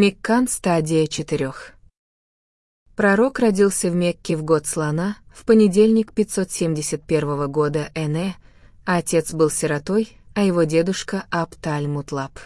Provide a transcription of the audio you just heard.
Меккан стадия четырех. Пророк родился в Мекке в год слона, в понедельник 571 года Эне, а отец был сиротой, а его дедушка Абталь Мутлаб.